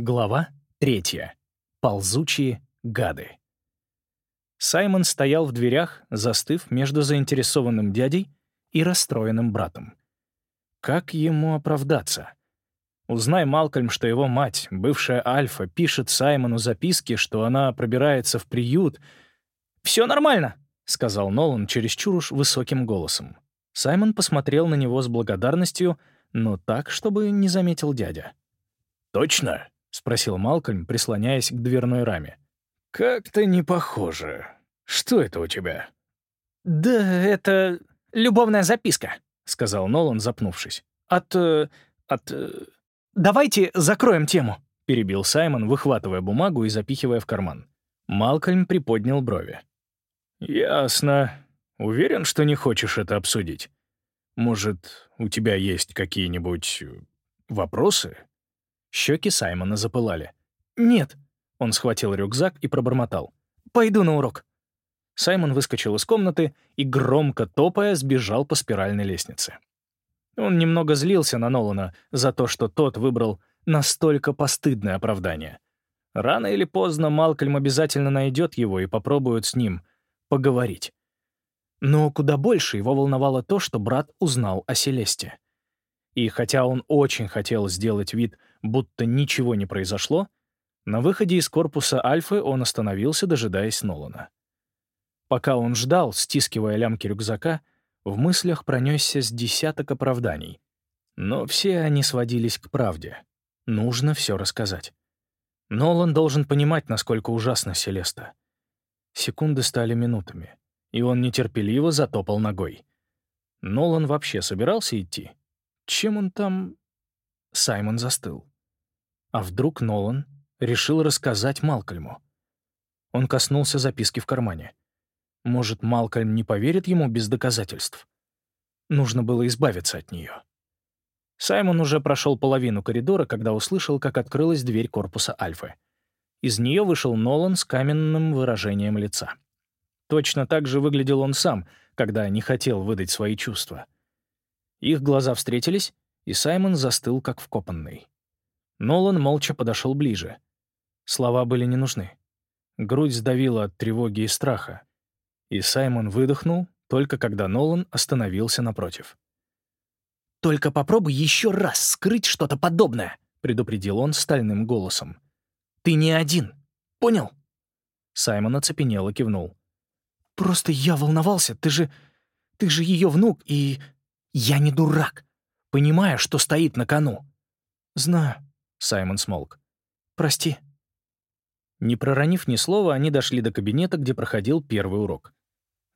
Глава третья. Ползучие гады. Саймон стоял в дверях, застыв между заинтересованным дядей и расстроенным братом. Как ему оправдаться? Узнай, Малкольм, что его мать, бывшая Альфа, пишет Саймону записки, что она пробирается в приют. «Все нормально», — сказал Нолан чересчур уж высоким голосом. Саймон посмотрел на него с благодарностью, но так, чтобы не заметил дядя. «Точно?» — спросил Малкольм, прислоняясь к дверной раме. «Как-то не похоже. Что это у тебя?» «Да это любовная записка», — сказал Нолан, запнувшись. «От... Э, от... Э, давайте закроем тему», — перебил Саймон, выхватывая бумагу и запихивая в карман. Малкольм приподнял брови. «Ясно. Уверен, что не хочешь это обсудить? Может, у тебя есть какие-нибудь э, вопросы?» Щеки Саймона запылали. «Нет». Он схватил рюкзак и пробормотал. «Пойду на урок». Саймон выскочил из комнаты и, громко топая, сбежал по спиральной лестнице. Он немного злился на Нолана за то, что тот выбрал настолько постыдное оправдание. Рано или поздно Малкольм обязательно найдет его и попробует с ним поговорить. Но куда больше его волновало то, что брат узнал о Селесте. И хотя он очень хотел сделать вид, будто ничего не произошло, на выходе из корпуса Альфы он остановился, дожидаясь Нолана. Пока он ждал, стискивая лямки рюкзака, в мыслях пронесся с десяток оправданий. Но все они сводились к правде. Нужно все рассказать. Нолан должен понимать, насколько ужасна Селеста. Секунды стали минутами, и он нетерпеливо затопал ногой. Нолан вообще собирался идти? Чем он там Саймон застыл. А вдруг Нолан решил рассказать Малкольму? Он коснулся записки в кармане. Может, Малкольм не поверит ему без доказательств? Нужно было избавиться от нее. Саймон уже прошел половину коридора, когда услышал, как открылась дверь корпуса Альфы. Из нее вышел Нолан с каменным выражением лица. Точно так же выглядел он сам, когда не хотел выдать свои чувства. Их глаза встретились, и Саймон застыл, как вкопанный. Нолан молча подошел ближе. Слова были не нужны. Грудь сдавила от тревоги и страха. И Саймон выдохнул, только когда Нолан остановился напротив. «Только попробуй еще раз скрыть что-то подобное», — предупредил он стальным голосом. «Ты не один. Понял?» Саймон оцепенел и кивнул. «Просто я волновался. Ты же... Ты же ее внук, и... Я не дурак понимая, что стоит на кону. «Знаю», — Саймон смолк. «Прости». Не проронив ни слова, они дошли до кабинета, где проходил первый урок.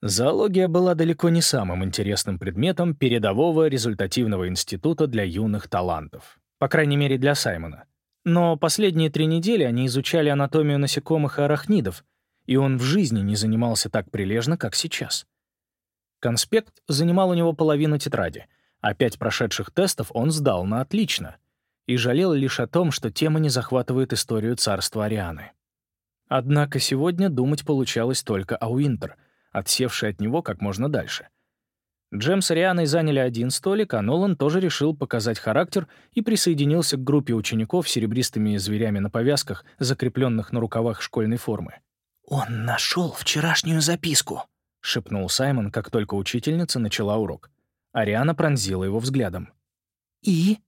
Зоология была далеко не самым интересным предметом передового результативного института для юных талантов. По крайней мере, для Саймона. Но последние три недели они изучали анатомию насекомых и арахнидов, и он в жизни не занимался так прилежно, как сейчас. Конспект занимал у него половину тетради — а пять прошедших тестов он сдал на отлично и жалел лишь о том, что тема не захватывает историю царства Арианы. Однако сегодня думать получалось только о Уинтер, отсевшей от него как можно дальше. Джем с Арианой заняли один столик, а Нолан тоже решил показать характер и присоединился к группе учеников с серебристыми зверями на повязках, закрепленных на рукавах школьной формы. «Он нашел вчерашнюю записку», — шепнул Саймон, как только учительница начала урок. Ариана пронзила его взглядом. «И?»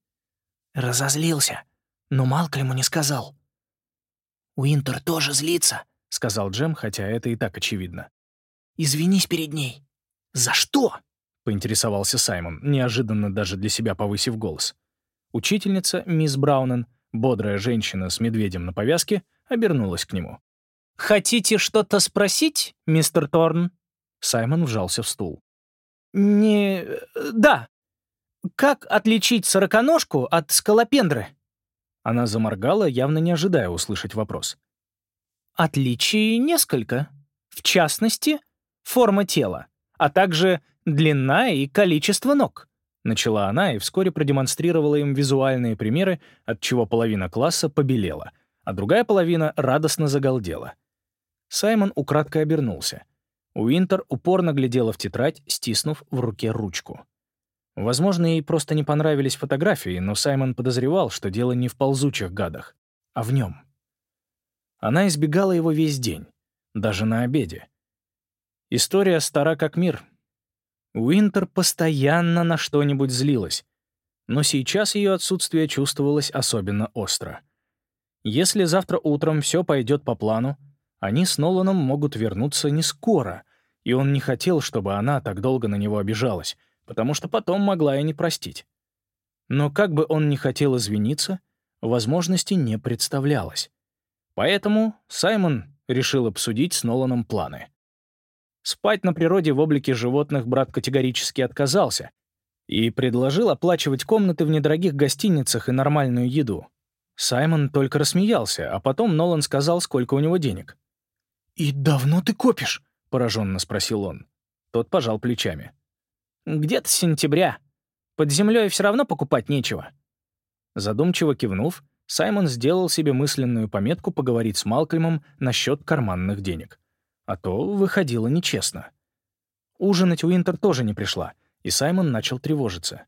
«Разозлился, но Малкольму не сказал». «Уинтер тоже злится», — сказал Джем, хотя это и так очевидно. «Извинись перед ней». «За что?» — поинтересовался Саймон, неожиданно даже для себя повысив голос. Учительница, мисс Браунен, бодрая женщина с медведем на повязке, обернулась к нему. «Хотите что-то спросить, мистер Торн?» Саймон вжался в стул. «Не... да. Как отличить сороконожку от скалопендры?» Она заморгала, явно не ожидая услышать вопрос. «Отличий несколько. В частности, форма тела, а также длина и количество ног», начала она и вскоре продемонстрировала им визуальные примеры, от чего половина класса побелела, а другая половина радостно загалдела. Саймон украдкой обернулся — Уинтер упорно глядела в тетрадь, стиснув в руке ручку. Возможно, ей просто не понравились фотографии, но Саймон подозревал, что дело не в ползучих гадах. а в нем. Она избегала его весь день, даже на обеде. История стара как мир. Уинтер постоянно на что-нибудь злилась, но сейчас ее отсутствие чувствовалось особенно остро. Если завтра утром все пойдет по плану, они с Ноланом могут вернуться не скоро, и он не хотел, чтобы она так долго на него обижалась, потому что потом могла и не простить. Но как бы он ни хотел извиниться, возможности не представлялось. Поэтому Саймон решил обсудить с Ноланом планы. Спать на природе в облике животных брат категорически отказался и предложил оплачивать комнаты в недорогих гостиницах и нормальную еду. Саймон только рассмеялся, а потом Нолан сказал, сколько у него денег. «И давно ты копишь?» — пораженно спросил он. Тот пожал плечами. «Где-то с сентября. Под землей все равно покупать нечего». Задумчиво кивнув, Саймон сделал себе мысленную пометку поговорить с Малкольмом насчет карманных денег. А то выходило нечестно. Ужинать Уинтер тоже не пришла, и Саймон начал тревожиться.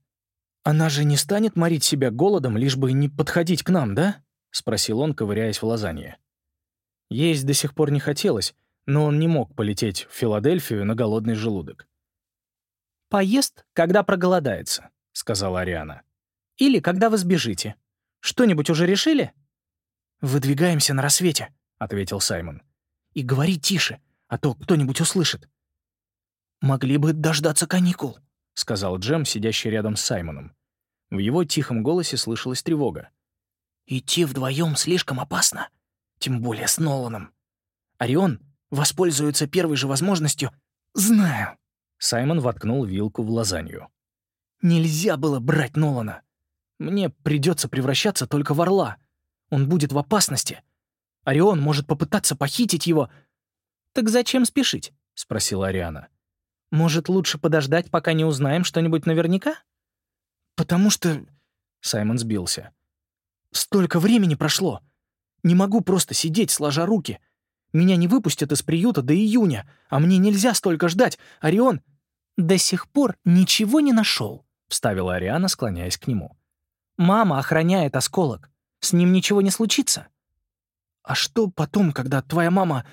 «Она же не станет морить себя голодом, лишь бы не подходить к нам, да?» — спросил он, ковыряясь в лазанье. Есть до сих пор не хотелось, но он не мог полететь в Филадельфию на голодный желудок. «Поест, когда проголодается», — сказала Ариана. «Или когда вы сбежите. Что-нибудь уже решили?» «Выдвигаемся на рассвете», — ответил Саймон. «И говори тише, а то кто-нибудь услышит». «Могли бы дождаться каникул», — сказал Джем, сидящий рядом с Саймоном. В его тихом голосе слышалась тревога. «Идти вдвоем слишком опасно, тем более с Ноланом. Орион воспользуется первой же возможностью. Знаю». Саймон воткнул вилку в лазанью. «Нельзя было брать Нолана. Мне придется превращаться только в орла. Он будет в опасности. Орион может попытаться похитить его. «Так зачем спешить?» — спросила Ариана. «Может, лучше подождать, пока не узнаем что-нибудь наверняка?» «Потому что...» — Саймон сбился. «Столько времени прошло. Не могу просто сидеть, сложа руки. Меня не выпустят из приюта до июня, а мне нельзя столько ждать. Орион...» «До сих пор ничего не нашел», — вставила Ариана, склоняясь к нему. Мама охраняет осколок. С ним ничего не случится». «А что потом, когда твоя мама...»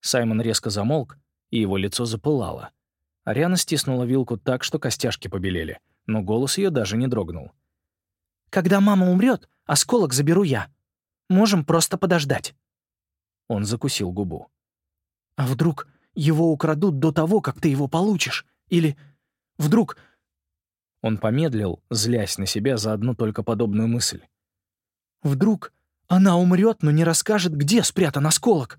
Саймон резко замолк, и его лицо запылало. Ариана стиснула вилку так, что костяшки побелели, но голос ее даже не дрогнул. «Когда мама умрет, осколок заберу я. Можем просто подождать». Он закусил губу. «А вдруг его украдут до того, как ты его получишь? Или вдруг он помедлил, злясь на себя за одну только подобную мысль. «Вдруг она умрет, но не расскажет, где спрятан осколок?»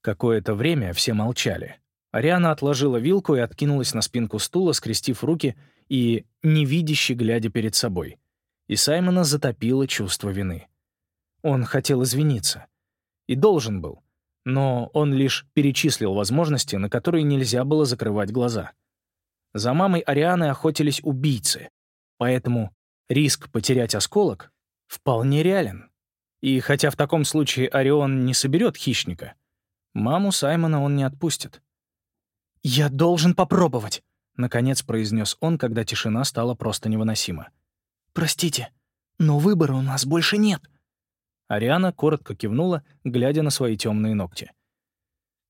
Какое-то время все молчали. Ариана отложила вилку и откинулась на спинку стула, скрестив руки и невидяще глядя перед собой. И Саймона затопило чувство вины. Он хотел извиниться. И должен был. Но он лишь перечислил возможности, на которые нельзя было закрывать глаза — за мамой Арианы охотились убийцы, поэтому риск потерять осколок вполне реален. И хотя в таком случае Орион не соберет хищника, маму Саймона он не отпустит. «Я должен попробовать», — наконец произнес он, когда тишина стала просто невыносима. «Простите, но выбора у нас больше нет». Ариана коротко кивнула, глядя на свои темные ногти.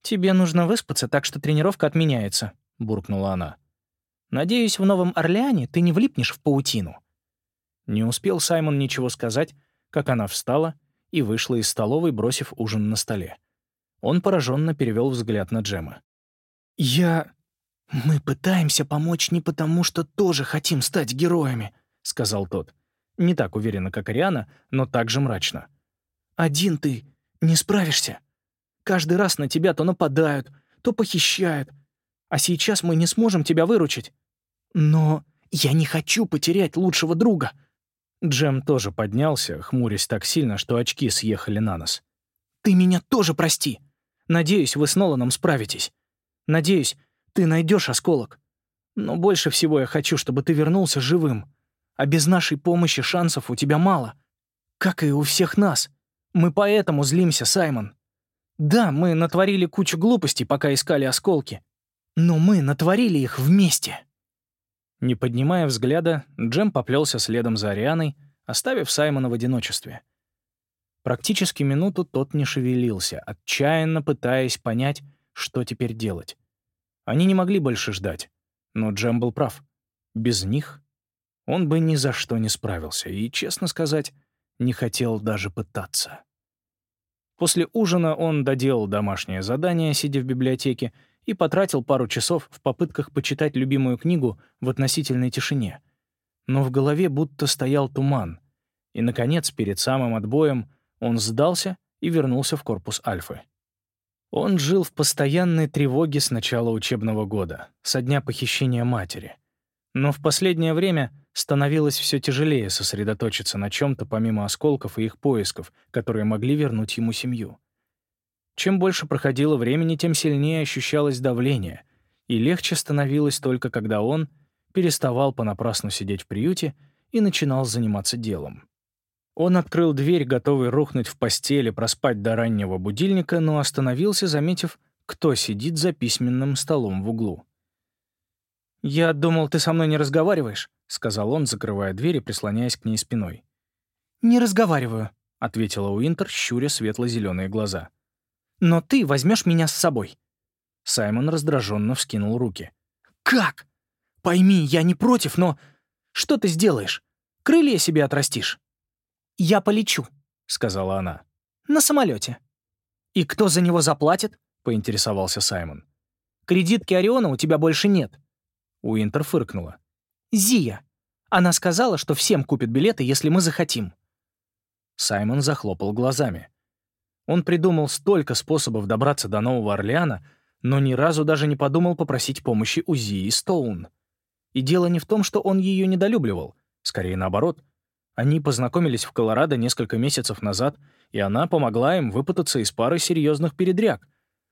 «Тебе нужно выспаться, так что тренировка отменяется», — буркнула она. Надеюсь, в Новом Орлеане ты не влипнешь в паутину». Не успел Саймон ничего сказать, как она встала и вышла из столовой, бросив ужин на столе. Он пораженно перевел взгляд на Джема. «Я... Мы пытаемся помочь не потому, что тоже хотим стать героями», — сказал тот. Не так уверенно, как Ариана, но также мрачно. «Один ты не справишься. Каждый раз на тебя то нападают, то похищают. А сейчас мы не сможем тебя выручить. Но я не хочу потерять лучшего друга». Джем тоже поднялся, хмурясь так сильно, что очки съехали на нос. «Ты меня тоже прости. Надеюсь, вы с Ноланом справитесь. Надеюсь, ты найдешь осколок. Но больше всего я хочу, чтобы ты вернулся живым. А без нашей помощи шансов у тебя мало. Как и у всех нас. Мы поэтому злимся, Саймон. Да, мы натворили кучу глупостей, пока искали осколки. Но мы натворили их вместе». Не поднимая взгляда, Джем поплелся следом за Арианой, оставив Саймона в одиночестве. Практически минуту тот не шевелился, отчаянно пытаясь понять, что теперь делать. Они не могли больше ждать, но Джем был прав. Без них он бы ни за что не справился и, честно сказать, не хотел даже пытаться. После ужина он доделал домашнее задание, сидя в библиотеке, и потратил пару часов в попытках почитать любимую книгу в относительной тишине. Но в голове будто стоял туман. И, наконец, перед самым отбоем он сдался и вернулся в корпус Альфы. Он жил в постоянной тревоге с начала учебного года, со дня похищения матери. Но в последнее время становилось все тяжелее сосредоточиться на чем-то помимо осколков и их поисков, которые могли вернуть ему семью. Чем больше проходило времени, тем сильнее ощущалось давление, и легче становилось только когда он переставал понапрасну сидеть в приюте и начинал заниматься делом. Он открыл дверь, готовый рухнуть в постели, проспать до раннего будильника, но остановился, заметив, кто сидит за письменным столом в углу. «Я думал, ты со мной не разговариваешь», — сказал он, закрывая дверь и прислоняясь к ней спиной. «Не разговариваю», — ответила Уинтер, щуря светло-зеленые глаза. «Но ты возьмешь меня с собой». Саймон раздраженно вскинул руки. «Как? Пойми, я не против, но... Что ты сделаешь? Крылья себе отрастишь?» «Я полечу», — сказала она. «На самолете. «И кто за него заплатит?» — поинтересовался Саймон. «Кредитки Ориона у тебя больше нет». Уинтер фыркнула. Зия. Она сказала, что всем купит билеты, если мы захотим». Саймон захлопал глазами. Он придумал столько способов добраться до Нового Орлеана, но ни разу даже не подумал попросить помощи у Зии Стоун. И дело не в том, что он ее недолюбливал, скорее наоборот. Они познакомились в Колорадо несколько месяцев назад, и она помогла им выпутаться из пары серьезных передряг.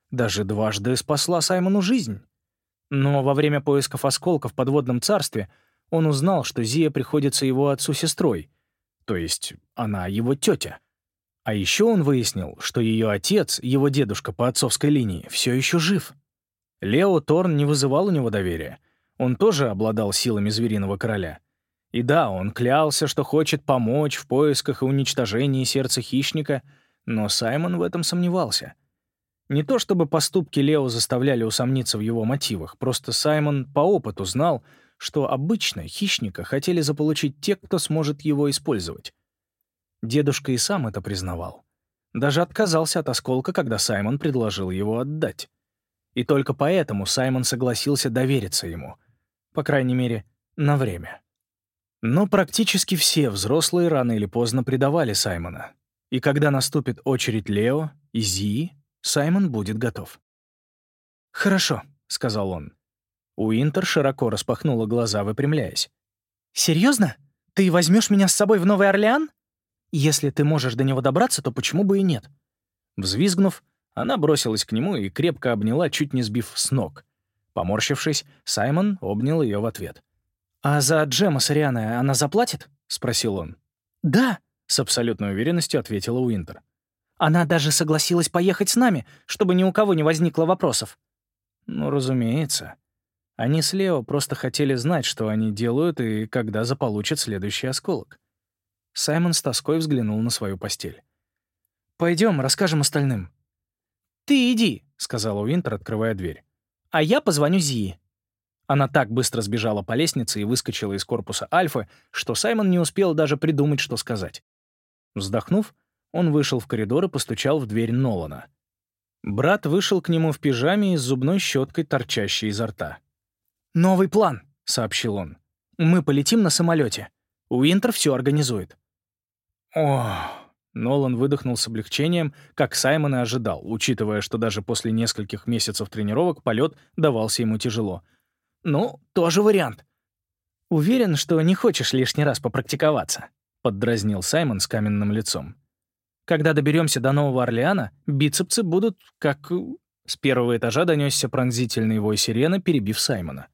Даже дважды спасла Саймону жизнь. Но во время поисков осколков в подводном царстве — он узнал, что Зия приходится его отцу-сестрой, то есть она его тетя. А еще он выяснил, что ее отец, его дедушка по отцовской линии, все еще жив. Лео Торн не вызывал у него доверия. Он тоже обладал силами звериного короля. И да, он клялся, что хочет помочь в поисках и уничтожении сердца хищника, но Саймон в этом сомневался. Не то чтобы поступки Лео заставляли усомниться в его мотивах, просто Саймон по опыту знал, что обычно хищника хотели заполучить те, кто сможет его использовать. Дедушка и сам это признавал. Даже отказался от осколка, когда Саймон предложил его отдать. И только поэтому Саймон согласился довериться ему. По крайней мере, на время. Но практически все взрослые рано или поздно предавали Саймона. И когда наступит очередь Лео и Зии, Саймон будет готов. «Хорошо», — сказал он. Уинтер широко распахнула глаза, выпрямляясь. «Серьезно? Ты возьмешь меня с собой в Новый Орлеан? Если ты можешь до него добраться, то почему бы и нет?» Взвизгнув, она бросилась к нему и крепко обняла, чуть не сбив с ног. Поморщившись, Саймон обнял ее в ответ. «А за Джема с Арианой она заплатит?» — спросил он. «Да», — с абсолютной уверенностью ответила Уинтер. «Она даже согласилась поехать с нами, чтобы ни у кого не возникло вопросов». «Ну, разумеется», они с Лео просто хотели знать, что они делают и когда заполучат следующий осколок. Саймон с тоской взглянул на свою постель. Пойдем, расскажем остальным». «Ты иди», — сказала Уинтер, открывая дверь. «А я позвоню Зии». Она так быстро сбежала по лестнице и выскочила из корпуса Альфы, что Саймон не успел даже придумать, что сказать. Вздохнув, он вышел в коридор и постучал в дверь Нолана. Брат вышел к нему в пижаме и с зубной щеткой, торчащей изо рта. «Новый план», — сообщил он. «Мы полетим на самолете. Уинтер все организует». О, Нолан выдохнул с облегчением, как Саймон и ожидал, учитывая, что даже после нескольких месяцев тренировок полет давался ему тяжело. «Ну, тоже вариант». «Уверен, что не хочешь лишний раз попрактиковаться», — поддразнил Саймон с каменным лицом. «Когда доберемся до Нового Орлеана, бицепсы будут как...» С первого этажа донесся пронзительный вой сирены, перебив Саймона.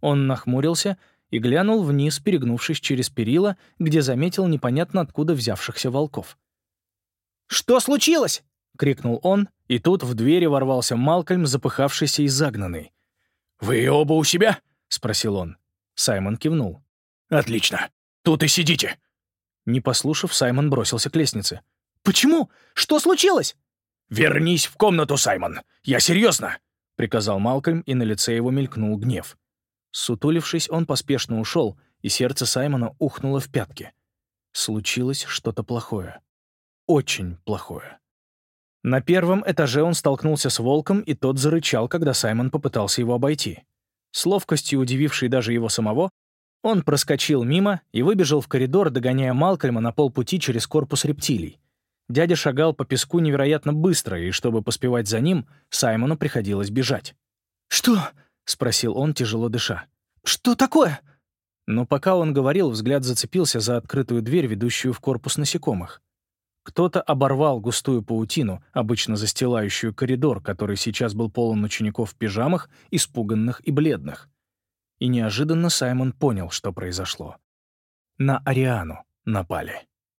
Он нахмурился и глянул вниз, перегнувшись через перила, где заметил непонятно откуда взявшихся волков. «Что случилось?» — крикнул он, и тут в двери ворвался Малкольм, запыхавшийся и загнанный. «Вы оба у себя?» — спросил он. Саймон кивнул. «Отлично. Тут и сидите». Не послушав, Саймон бросился к лестнице. Почему? Что случилось?» «Вернись в комнату, Саймон! Я серьезно!» — приказал Малкольм, и на лице его мелькнул гнев. Сутулившись, он поспешно ушел, и сердце Саймона ухнуло в пятки. Случилось что-то плохое. Очень плохое. На первом этаже он столкнулся с волком, и тот зарычал, когда Саймон попытался его обойти. С ловкостью удивившей даже его самого, он проскочил мимо и выбежал в коридор, догоняя Малкольма на полпути через корпус рептилий. Дядя шагал по песку невероятно быстро, и чтобы поспевать за ним, Саймону приходилось бежать. «Что?» — спросил он, тяжело дыша. «Что такое?» Но пока он говорил, взгляд зацепился за открытую дверь, ведущую в корпус насекомых. Кто-то оборвал густую паутину, обычно застилающую коридор, который сейчас был полон учеников в пижамах, испуганных и бледных. И неожиданно Саймон понял, что произошло. На Ариану напали.